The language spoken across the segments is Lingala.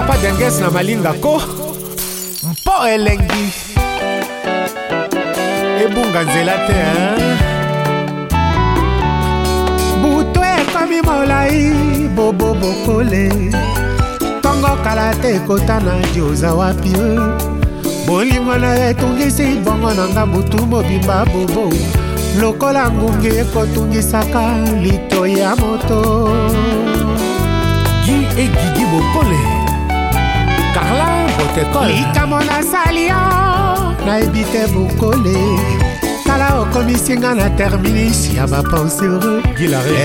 papa denges na malinga ko mpo elengi ebunga nzela te butu ekomi molai bobo bokole ntongo kala te ekota na dioza wapi bolingo na etungisi bongo na nga butu mobimba bobo lokola ngungi ekotungisaka lito ya moto gi egigi bokole ekole likambo nasali yo nayebi te bokole tala okomisinga na terminus ya bapense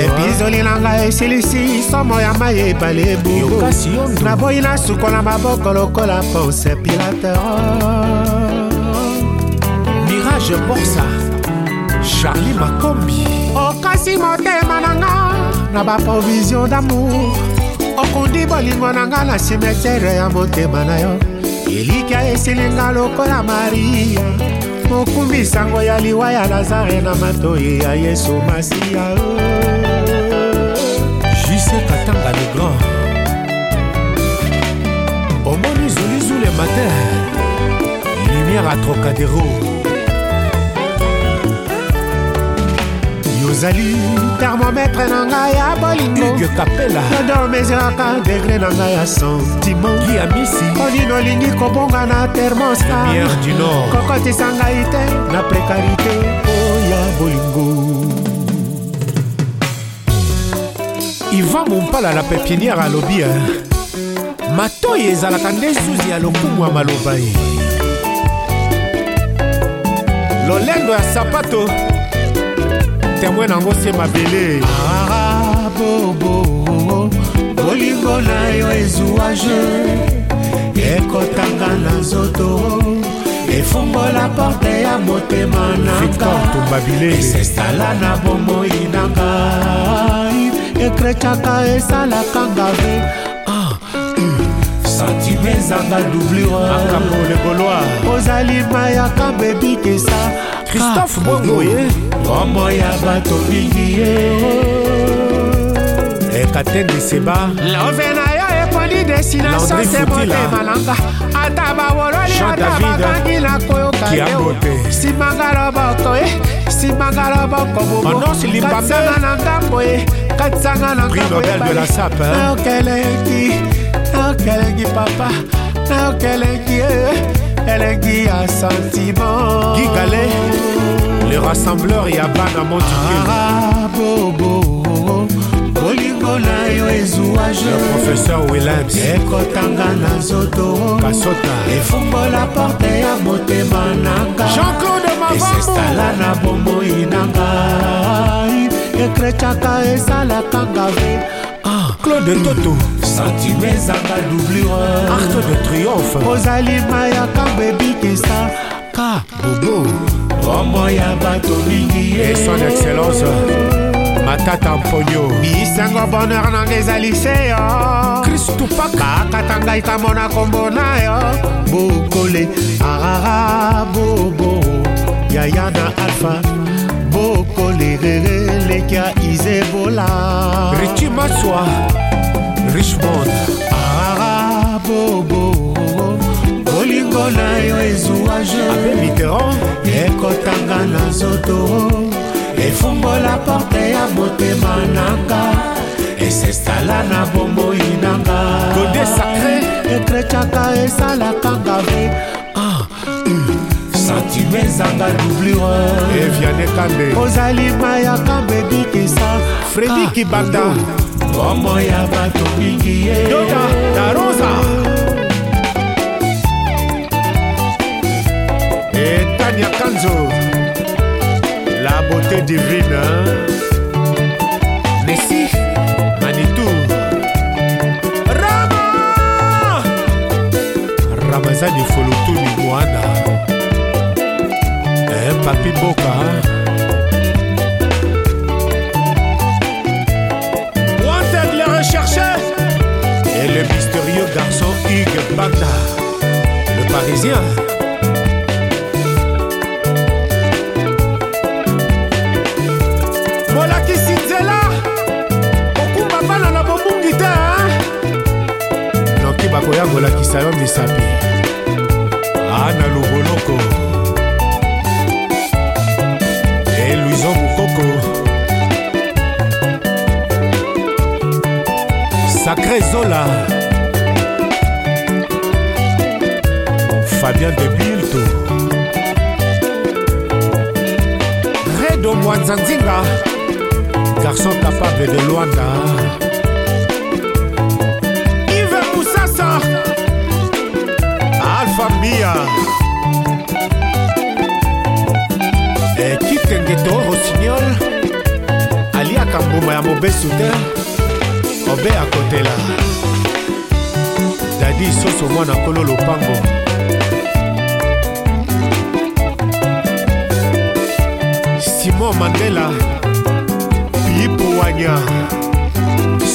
epizoli na ngai esilisi somo ya mai ebale ebongo naboyi na suko na maboko lokola pense pilater mirage borsa charli makombi okasi motema na nga na baprovision damour okundi bolingo na nga na simetere ya motema na yo elika esilinga lokola maria mokumbi sango ya liwa ya lazare na matoyi ya yesu masiya juse katanga le grand omoni zulizule mater lumière a trocadero ozali termometre na ngai ya bolingoge kapela nado meziraka degre na ngai ya sentimentamisi onino olingi kobonga na termostat kokotisa ngai te na prekarité oya oh, bolingo ivan mompala na pepiniere alobi matoi ezalaka nde zuzi ya lokumu ya maloba ye lolendo ya sapato temwe nango se mabele bobo bolingo na yo ezuwa je ekotanga na nzoto efungola porte ya motema nangaesestala na bomoi na ngai ekretaka esalaka ngave ah, hmm. santime ezanga doublure ozali mayaka bebikesa christophe bongoye ngombo ya bato mingi ye ekatendiseba love na yo ekoli destinatiose motema nanga ata bawololi ata bakangi na koyoka te simanga loboko ye eh. simanga loboko bobokatisanga na ngambo ye eh. katisanga na ngambonaokeleki eh, naokeleki papa naokeleki eleki ya sentiment gigale le rassembleur ya bana motubobo bolingo na yo ezuwa jeprofesseur williams ekotanga na nzoto kasota efumbola porte ya motema nanga jean-claude mavamboesestala na bomoi nanga ekretaka esalakanga ve claude mm. toto sentime ezanga doublure arte de triomphe ozali mayaka bebikesa ka bobo bombo ya bato mingi e son excellence matata mponio bisango bonheur nanga ezali se yo kristupak bakata ngai kamona kombo na yo bokole arara bobo yaya na alpha zebola richi maswa richmond ah bobo bolingo na yo ezuage mitterrand ekotanga na nzoto efumbola porte ya motema nanga esestala na bomoi nanga kode sacre ekretiaka esalaka ezanga doublure eviane eh, kambe ozali maya kambe bikisa fredi kibanda ah. bomo ya bato mingi ye yoka na rosa etania eh, kanzo la beauté divine nesi manitou rama ramazani folotuni mwana eh, papi boka wanted les recherchés et le mystérieux garçon Hugues Bata le parisien molakisi nzela okumba bana na bomungi te noki bakoya kolakisa yo misapi ana ah, luboloko Sacré Zola Fabien de Bilto Redo Mwanzanzinga Garçon capable de Luanda Yves Moussassa Alpha Mia Ekitenge to Rossignol aliaka mbuma ya mobesu te obe akotela dadi soso mwana nkolo lopango simon mandela pipo wanya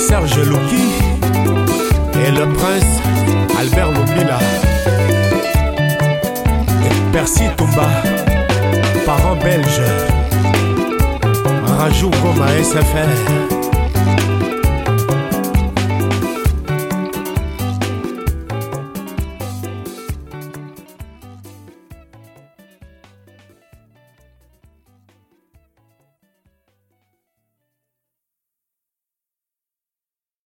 serge loki et le prince albert lomila et percy tumba parent belge rajou comme à SFR